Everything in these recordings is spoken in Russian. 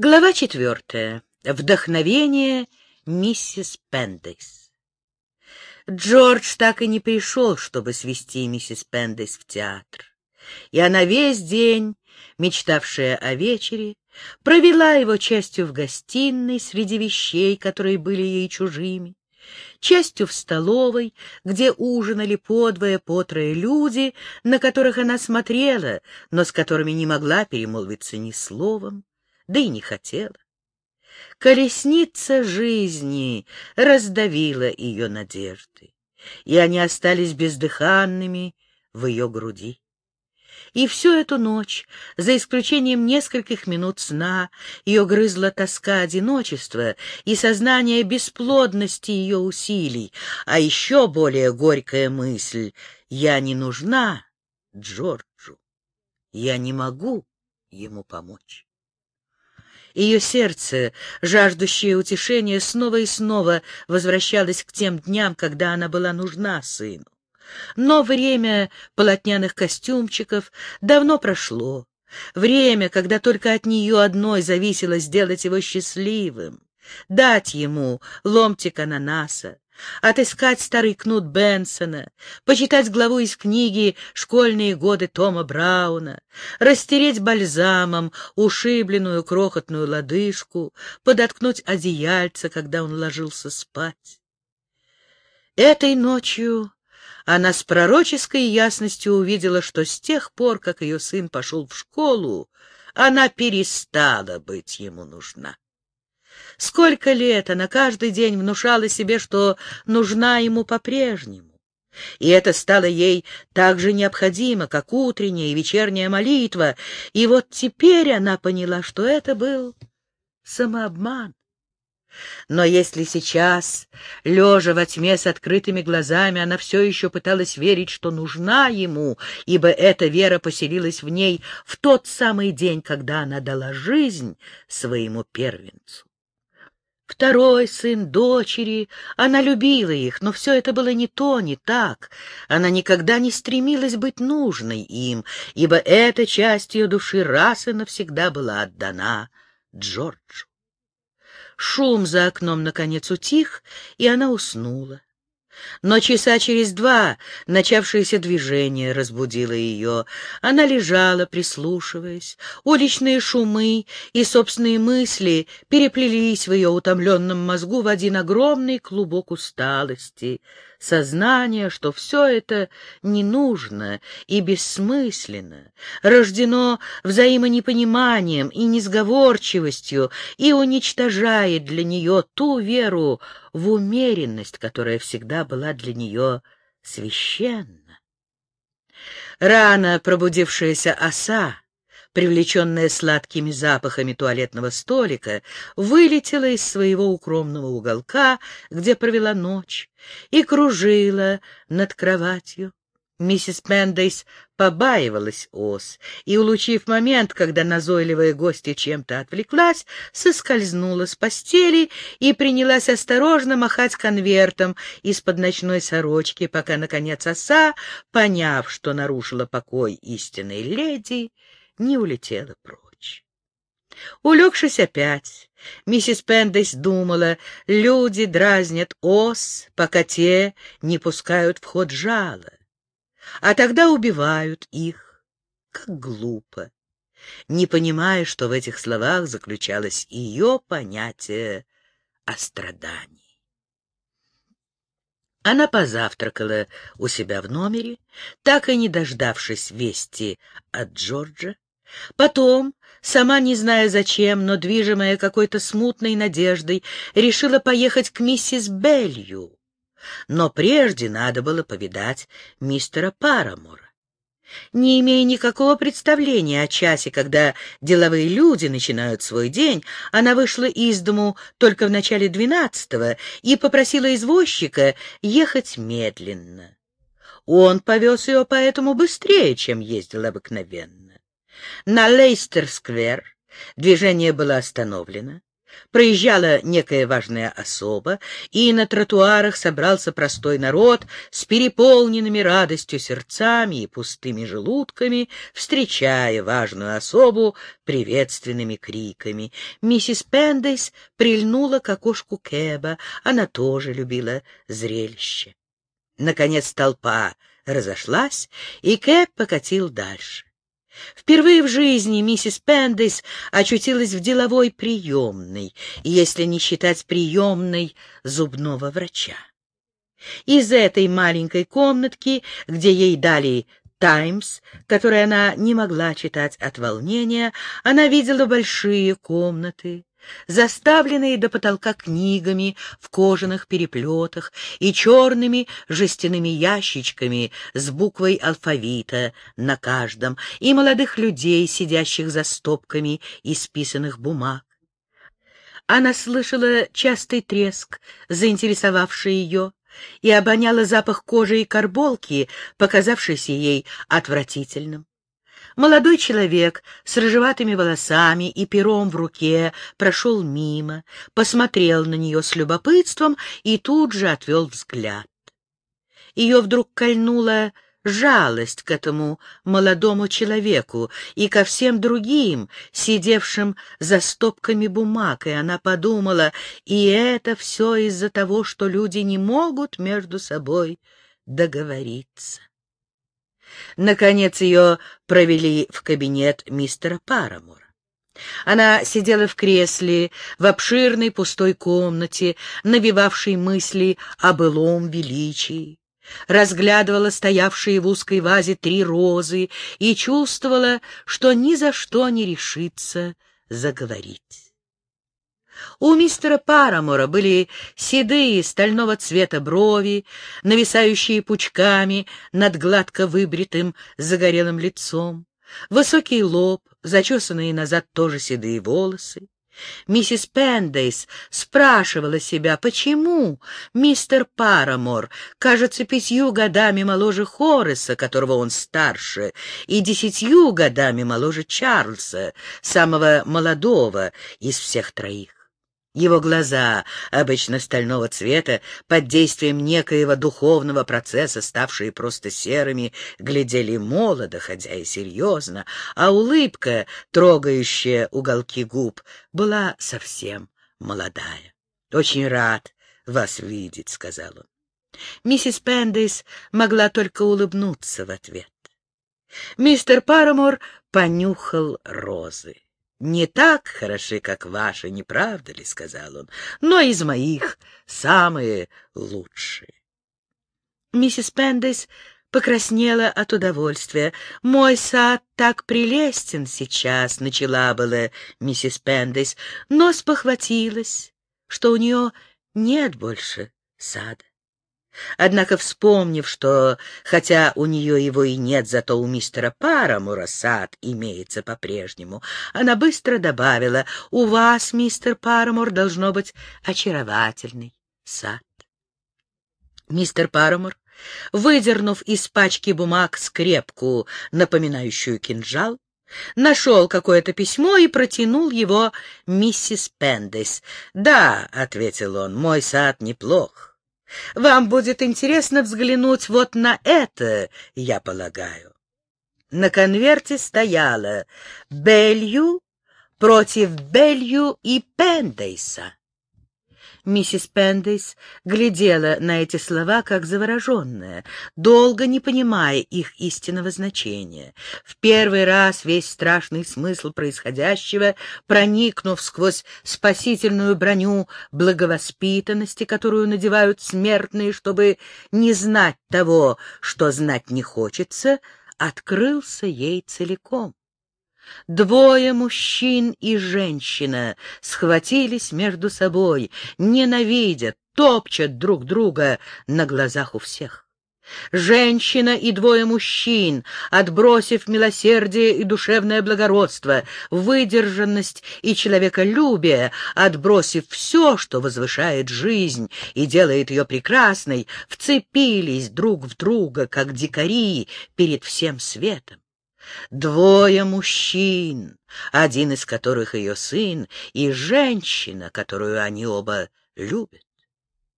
Глава четвертая. Вдохновение миссис Пендейс. Джордж так и не пришел, чтобы свести миссис Пендейс в театр. И она весь день, мечтавшая о вечере, провела его частью в гостиной среди вещей, которые были ей чужими, частью в столовой, где ужинали подвое-потрое люди, на которых она смотрела, но с которыми не могла перемолвиться ни словом да и не хотела. Колесница жизни раздавила ее надежды, и они остались бездыханными в ее груди. И всю эту ночь, за исключением нескольких минут сна, ее грызла тоска одиночества и сознание бесплодности ее усилий, а еще более горькая мысль — я не нужна Джорджу, я не могу ему помочь. Ее сердце, жаждущее утешения, снова и снова возвращалось к тем дням, когда она была нужна сыну. Но время полотняных костюмчиков давно прошло. Время, когда только от нее одной зависело сделать его счастливым, дать ему ломтик ананаса, отыскать старый кнут Бенсона, почитать главу из книги «Школьные годы» Тома Брауна, растереть бальзамом ушибленную крохотную лодыжку, подоткнуть одеяльце, когда он ложился спать. Этой ночью она с пророческой ясностью увидела, что с тех пор, как ее сын пошел в школу, она перестала быть ему нужна. Сколько лет она каждый день внушала себе, что нужна ему по-прежнему. И это стало ей так же необходимо, как утренняя и вечерняя молитва. И вот теперь она поняла, что это был самообман. Но если сейчас, лежа во тьме с открытыми глазами, она все еще пыталась верить, что нужна ему, ибо эта вера поселилась в ней в тот самый день, когда она дала жизнь своему первенцу. Второй сын дочери, она любила их, но все это было не то, не так. Она никогда не стремилась быть нужной им, ибо эта часть ее души раз и навсегда была отдана Джорджу. Шум за окном наконец утих, и она уснула. Но часа через два начавшееся движение разбудило ее. Она лежала, прислушиваясь. Уличные шумы и собственные мысли переплелись в ее утомленном мозгу в один огромный клубок усталости сознание, что все это не нужно и бессмысленно, рождено взаимонепониманием и несговорчивостью и уничтожает для нее ту веру в умеренность, которая всегда была для нее священна. Рано пробудившаяся оса привлеченная сладкими запахами туалетного столика, вылетела из своего укромного уголка, где провела ночь, и кружила над кроватью. Миссис Пендейс побаивалась ос, и, улучив момент, когда назойливая гостья чем-то отвлеклась, соскользнула с постели и принялась осторожно махать конвертом из-под ночной сорочки, пока, наконец, оса, поняв, что нарушила покой истинной леди, не улетела прочь. Улегшись опять, миссис Пендейс думала, люди дразнят ос, пока те не пускают в ход жало, а тогда убивают их. Как глупо! Не понимая, что в этих словах заключалось ее понятие о страдании. Она позавтракала у себя в номере, так и не дождавшись вести от Джорджа, Потом, сама не зная зачем, но движимая какой-то смутной надеждой, решила поехать к миссис Белью. Но прежде надо было повидать мистера Парамора. Не имея никакого представления о часе, когда деловые люди начинают свой день, она вышла из дому только в начале двенадцатого и попросила извозчика ехать медленно. Он повез ее поэтому быстрее, чем ездил обыкновенно. На Лейстер-сквер движение было остановлено. Проезжала некая важная особа, и на тротуарах собрался простой народ с переполненными радостью сердцами и пустыми желудками, встречая важную особу приветственными криками. Миссис Пендейс прильнула к окошку Кэба, она тоже любила зрелище. Наконец толпа разошлась, и Кэб покатил дальше. Впервые в жизни миссис Пендейс очутилась в деловой приемной, если не считать приемной зубного врача. Из этой маленькой комнатки, где ей дали «Таймс», который она не могла читать от волнения, она видела большие комнаты, заставленные до потолка книгами в кожаных переплетах и черными жестяными ящичками с буквой алфавита на каждом, и молодых людей, сидящих за стопками исписанных бумаг. Она слышала частый треск, заинтересовавший ее, и обоняла запах кожи и карболки, показавшийся ей отвратительным. Молодой человек с рыжеватыми волосами и пером в руке прошел мимо, посмотрел на нее с любопытством и тут же отвел взгляд. Ее вдруг кольнула жалость к этому молодому человеку и ко всем другим, сидевшим за стопками бумаг, и она подумала, и это все из-за того, что люди не могут между собой договориться. Наконец ее провели в кабинет мистера Парамора. Она сидела в кресле в обширной пустой комнате, навевавшей мысли о былом величии, разглядывала стоявшие в узкой вазе три розы и чувствовала, что ни за что не решится заговорить. У мистера Парамора были седые стального цвета брови, нависающие пучками над гладко выбритым загорелым лицом, высокий лоб, зачесанные назад тоже седые волосы. Миссис Пендейс спрашивала себя, почему мистер Парамор кажется пятью годами моложе Хорреса, которого он старше, и десятью годами моложе Чарльза, самого молодого из всех троих. Его глаза, обычно стального цвета, под действием некоего духовного процесса, ставшие просто серыми, глядели молодо, хотя и серьезно, а улыбка, трогающая уголки губ, была совсем молодая. «Очень рад вас видеть», — сказал он. Миссис Пендейс могла только улыбнуться в ответ. Мистер Парамор понюхал розы не так хороши, как ваши, не правда ли, — сказал он, — но из моих самые лучшие. Миссис Пендес покраснела от удовольствия. «Мой сад так прелестен сейчас», — начала была миссис Пендес, но спохватилась, что у нее нет больше сада. Однако, вспомнив, что, хотя у нее его и нет, зато у мистера Парамура сад имеется по-прежнему, она быстро добавила, «У вас, мистер Парамур, должно быть очаровательный сад». Мистер Парамур, выдернув из пачки бумаг скрепку, напоминающую кинжал, нашел какое-то письмо и протянул его миссис Пендес. «Да», — ответил он, — «мой сад неплох». Вам будет интересно взглянуть вот на это, я полагаю. На конверте стояло «Белью против Белью и Пендейса». Миссис Пендейс глядела на эти слова как завороженная, долго не понимая их истинного значения. В первый раз весь страшный смысл происходящего, проникнув сквозь спасительную броню благовоспитанности, которую надевают смертные, чтобы не знать того, что знать не хочется, открылся ей целиком. Двое мужчин и женщина схватились между собой, ненавидят, топчат друг друга на глазах у всех. Женщина и двое мужчин, отбросив милосердие и душевное благородство, выдержанность и человеколюбие, отбросив все, что возвышает жизнь и делает ее прекрасной, вцепились друг в друга, как дикари перед всем светом. Двое мужчин, один из которых ее сын, и женщина, которую они оба любят.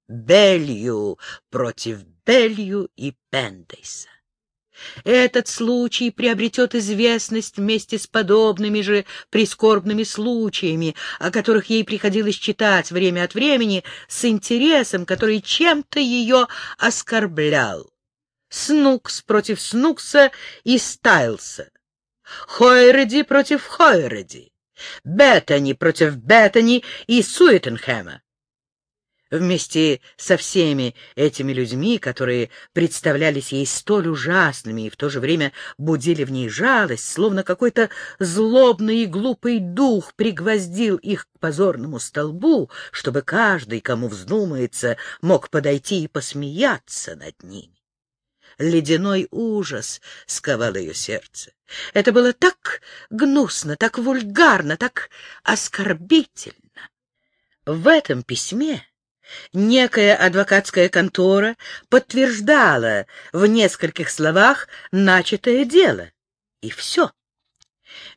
Белью против Белью и Пендейса. Этот случай приобретет известность вместе с подобными же прискорбными случаями, о которых ей приходилось читать время от времени с интересом, который чем-то ее оскорблял. Снукс против Снукса и Стайлса. Хойреди против Хойреди. Беттани против Беттани и Суетенхэма. Вместе со всеми этими людьми, которые представлялись ей столь ужасными и в то же время будили в ней жалость, словно какой-то злобный и глупый дух пригвоздил их к позорному столбу, чтобы каждый, кому вздумается, мог подойти и посмеяться над ними. Ледяной ужас сковал ее сердце. Это было так гнусно, так вульгарно, так оскорбительно. В этом письме некая адвокатская контора подтверждала в нескольких словах начатое дело. И все.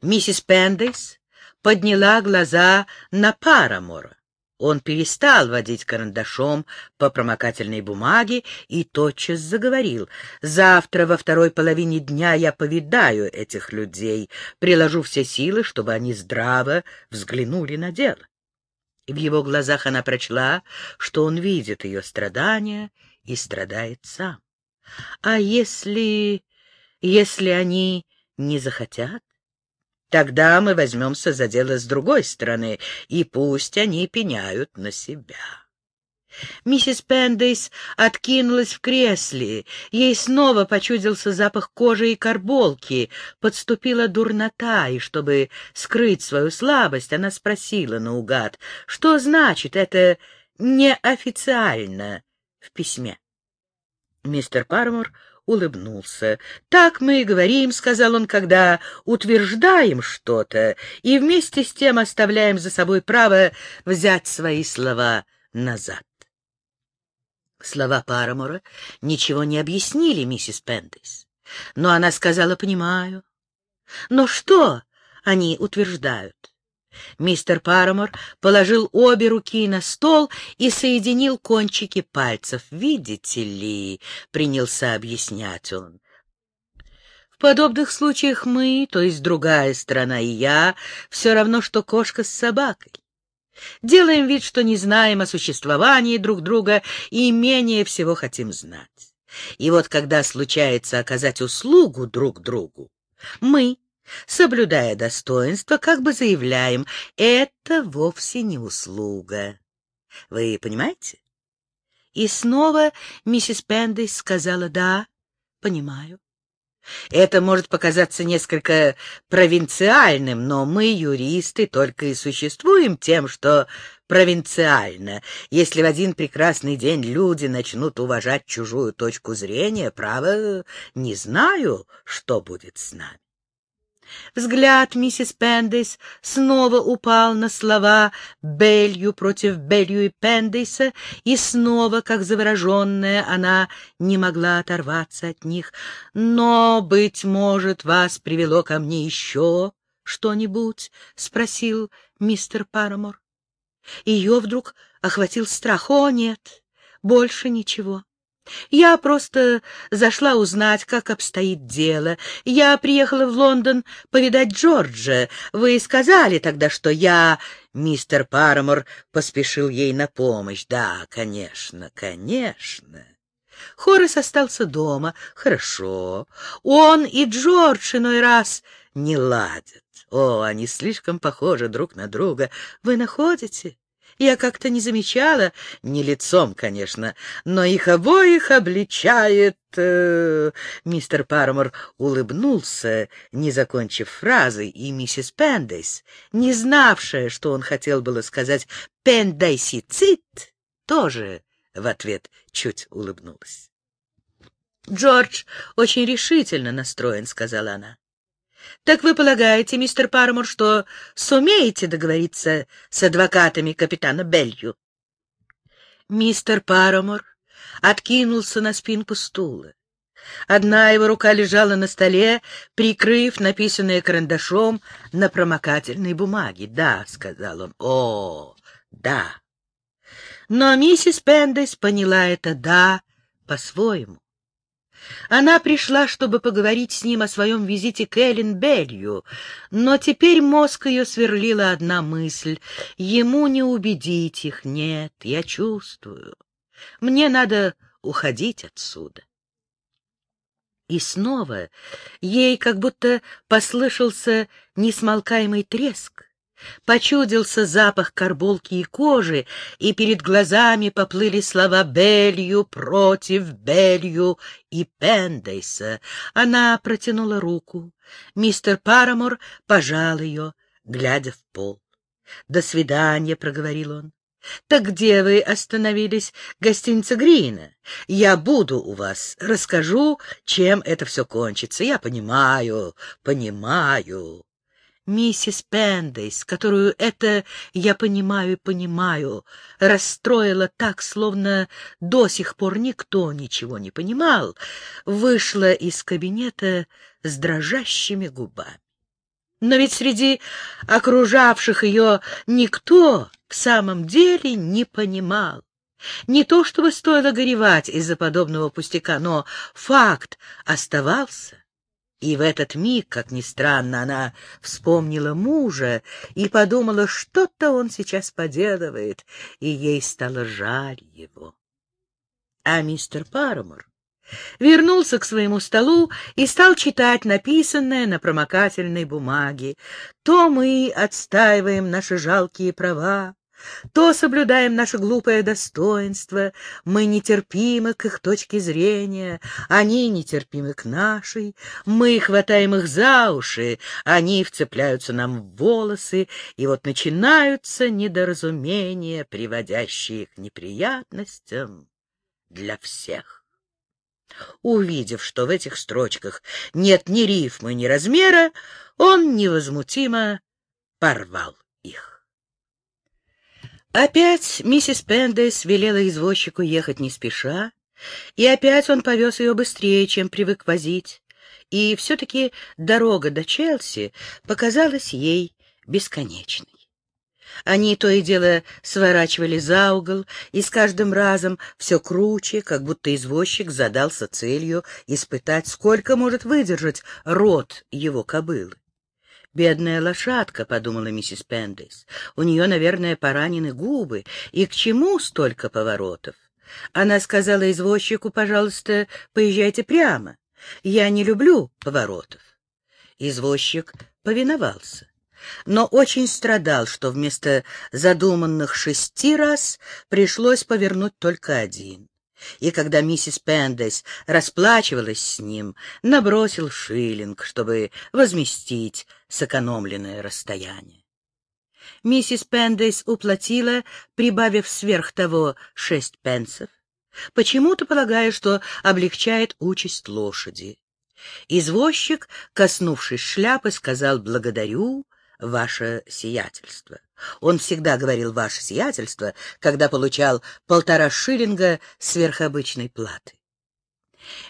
Миссис Пендейс подняла глаза на Парамора. Он перестал водить карандашом по промокательной бумаге и тотчас заговорил. «Завтра во второй половине дня я повидаю этих людей, приложу все силы, чтобы они здраво взглянули на дело. В его глазах она прочла, что он видит ее страдания и страдает сам. А если... если они не захотят? Тогда мы возьмемся за дело с другой стороны, и пусть они пеняют на себя. Миссис Пендейс откинулась в кресле. Ей снова почудился запах кожи и карболки. Подступила дурнота, и чтобы скрыть свою слабость, она спросила наугад, что значит это неофициально в письме. Мистер Пармор улыбнулся. «Так мы и говорим, — сказал он, — когда утверждаем что-то и вместе с тем оставляем за собой право взять свои слова назад». Слова Парамора ничего не объяснили миссис Пендейс. Но она сказала «понимаю». Но что они утверждают? Мистер Парамор положил обе руки на стол и соединил кончики пальцев. «Видите ли», — принялся объяснять он, — «в подобных случаях мы, то есть другая сторона и я, все равно, что кошка с собакой. Делаем вид, что не знаем о существовании друг друга и менее всего хотим знать. И вот когда случается оказать услугу друг другу, мы, соблюдая достоинство, как бы заявляем, это вовсе не услуга. Вы понимаете? И снова миссис Пендейс сказала «да, понимаю». Это может показаться несколько провинциальным, но мы, юристы, только и существуем тем, что провинциально. Если в один прекрасный день люди начнут уважать чужую точку зрения, право, не знаю, что будет с нами. Взгляд миссис Пендейс снова упал на слова Белью против Белью и Пендейса, и снова, как завороженная, она не могла оторваться от них. «Но, быть может, вас привело ко мне еще что-нибудь?» — спросил мистер Парамор. Ее вдруг охватил страх. «О, нет, больше ничего». Я просто зашла узнать, как обстоит дело. Я приехала в Лондон повидать Джорджа. Вы сказали тогда, что я... Мистер Парамор поспешил ей на помощь. Да, конечно, конечно. Хоррес остался дома. Хорошо. Он и Джордж иной раз не ладят. О, они слишком похожи друг на друга. Вы находите? Я как-то не замечала, не лицом, конечно, но их обоих обличает... Э... Мистер Пармор улыбнулся, не закончив фразы, и миссис Пендейс, не знавшая, что он хотел было сказать «пендайсицит», тоже в ответ чуть улыбнулась. «Джордж очень решительно настроен», — сказала она. Так вы полагаете, мистер Пармор, что сумеете договориться с адвокатами капитана Белью? Мистер Пармор откинулся на спинку стула. Одна его рука лежала на столе, прикрыв написанное карандашом на промокательной бумаге. «Да», — сказал он, — «о, да». Но миссис Пендес поняла это «да» по-своему. Она пришла, чтобы поговорить с ним о своем визите к Эллен Белью, но теперь мозг ее сверлила одна мысль — ему не убедить их, нет, я чувствую. Мне надо уходить отсюда. И снова ей как будто послышался несмолкаемый треск. Почудился запах карболки и кожи, и перед глазами поплыли слова Белью против Белью и Пендейса. Она протянула руку. Мистер Парамор пожал ее, глядя в пол. «До свидания», — проговорил он. «Так где вы остановились? Гостиница Грина. Я буду у вас. Расскажу, чем это все кончится. Я понимаю, понимаю». Миссис Пендейс, которую это, я понимаю и понимаю, расстроила так, словно до сих пор никто ничего не понимал, вышла из кабинета с дрожащими губами. Но ведь среди окружавших ее никто в самом деле не понимал. Не то чтобы стоило горевать из-за подобного пустяка, но факт оставался. И в этот миг, как ни странно, она вспомнила мужа и подумала, что-то он сейчас поделывает, и ей стало жаль его. А мистер Парамор вернулся к своему столу и стал читать написанное на промокательной бумаге. «То мы отстаиваем наши жалкие права, то соблюдаем наше глупое достоинство, мы нетерпимы к их точке зрения, они нетерпимы к нашей, мы хватаем их за уши, они вцепляются нам в волосы, и вот начинаются недоразумения, приводящие к неприятностям для всех. Увидев, что в этих строчках нет ни рифмы, ни размера, он невозмутимо порвал их. Опять миссис Пендес велела извозчику ехать не спеша, и опять он повез ее быстрее, чем привык возить, и все-таки дорога до Челси показалась ей бесконечной. Они то и дело сворачивали за угол, и с каждым разом все круче, как будто извозчик задался целью испытать, сколько может выдержать рот его кобылы. «Бедная лошадка», — подумала миссис Пендейс, — «у нее, наверное, поранены губы, и к чему столько поворотов?» Она сказала извозчику, «Пожалуйста, поезжайте прямо. Я не люблю поворотов». Извозчик повиновался но очень страдал, что вместо задуманных шести раз пришлось повернуть только один. И когда миссис Пендес расплачивалась с ним, набросил шиллинг, чтобы возместить сэкономленное расстояние. Миссис Пендес уплатила, прибавив сверх того шесть пенсов, почему-то полагая, что облегчает участь лошади. Извозчик, коснувшись шляпы, сказал «благодарю», ваше сиятельство. Он всегда говорил «ваше сиятельство», когда получал полтора шиллинга сверхобычной платы.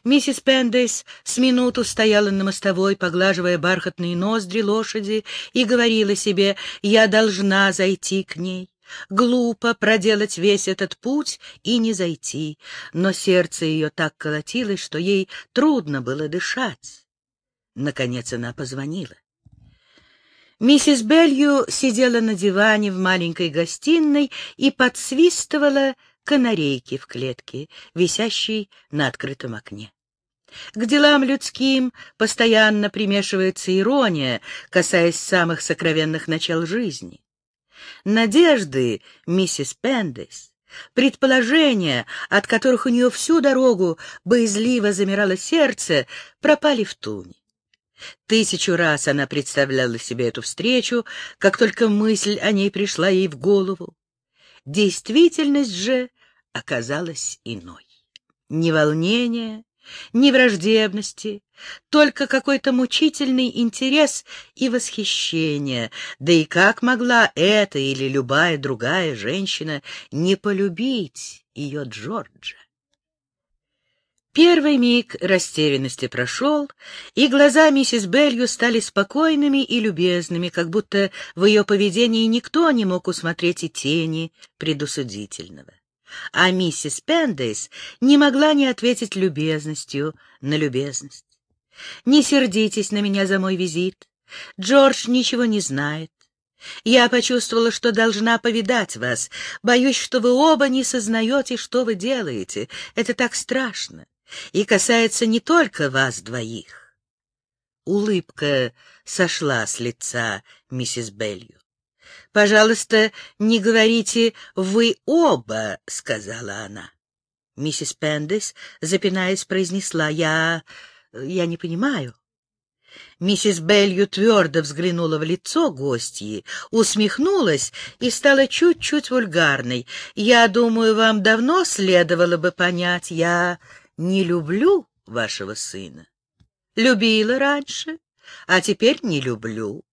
Миссис Пендейс с минуту стояла на мостовой, поглаживая бархатные ноздри лошади, и говорила себе «я должна зайти к ней». Глупо проделать весь этот путь и не зайти, но сердце ее так колотилось, что ей трудно было дышать. Наконец она позвонила. Миссис Белью сидела на диване в маленькой гостиной и подсвистывала канарейки в клетке, висящей на открытом окне. К делам людским постоянно примешивается ирония, касаясь самых сокровенных начал жизни. Надежды миссис Пендес, предположения, от которых у нее всю дорогу боязливо замирало сердце, пропали в туне. Тысячу раз она представляла себе эту встречу, как только мысль о ней пришла ей в голову. Действительность же оказалась иной. Ни волнения, ни враждебности, только какой-то мучительный интерес и восхищение. Да и как могла эта или любая другая женщина не полюбить ее Джорджа? Первый миг растерянности прошел, и глаза миссис Белью стали спокойными и любезными, как будто в ее поведении никто не мог усмотреть и тени предусудительного. А миссис Пендейс не могла не ответить любезностью на любезность. «Не сердитесь на меня за мой визит. Джордж ничего не знает. Я почувствовала, что должна повидать вас. Боюсь, что вы оба не сознаете, что вы делаете. Это так страшно и касается не только вас двоих. Улыбка сошла с лица миссис Белью. «Пожалуйста, не говорите «вы оба», — сказала она. Миссис Пендес, запинаясь, произнесла «я... я не понимаю». Миссис Белью твердо взглянула в лицо гостьи, усмехнулась и стала чуть-чуть вульгарной. «Я думаю, вам давно следовало бы понять, я не люблю вашего сына. Любила раньше, а теперь не люблю.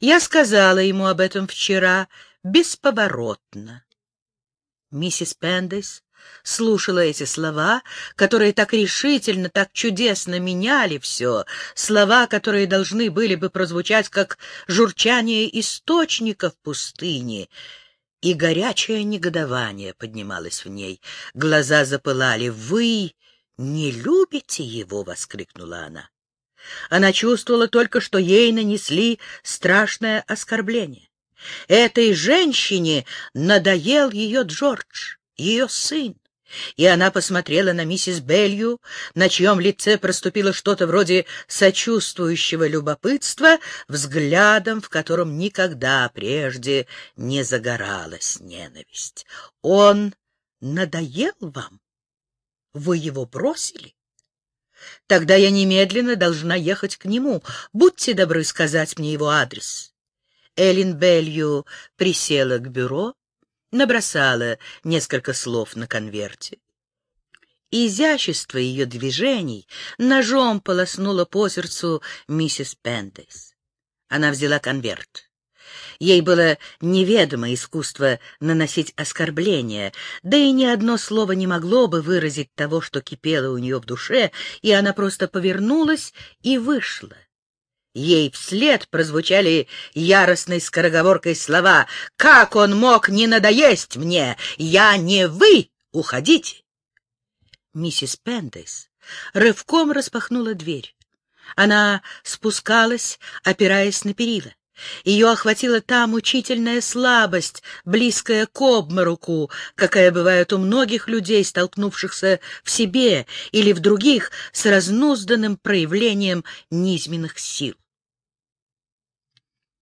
Я сказала ему об этом вчера бесповоротно. Миссис Пендес слушала эти слова, которые так решительно, так чудесно меняли все, слова, которые должны были бы прозвучать как журчание источника в пустыне, и горячее негодование поднималось в ней. Глаза запылали. «Вы «Не любите его?» — воскликнула она. Она чувствовала только, что ей нанесли страшное оскорбление. Этой женщине надоел ее Джордж, ее сын. И она посмотрела на миссис Белью, на чьем лице проступило что-то вроде сочувствующего любопытства, взглядом, в котором никогда прежде не загоралась ненависть. «Он надоел вам?» Вы его бросили? Тогда я немедленно должна ехать к нему. Будьте добры сказать мне его адрес. Эллен Белью присела к бюро, набросала несколько слов на конверте. Изящество ее движений ножом полоснуло по сердцу миссис Пендес. Она взяла конверт. Ей было неведомо искусство наносить оскорбления, да и ни одно слово не могло бы выразить того, что кипело у нее в душе, и она просто повернулась и вышла. Ей вслед прозвучали яростной скороговоркой слова «Как он мог не надоесть мне? Я не вы! Уходите!» Миссис Пендес рывком распахнула дверь. Она спускалась, опираясь на перила. Ее охватила та мучительная слабость, близкая к обмороку, какая бывает у многих людей, столкнувшихся в себе или в других с разнузданным проявлением низменных сил.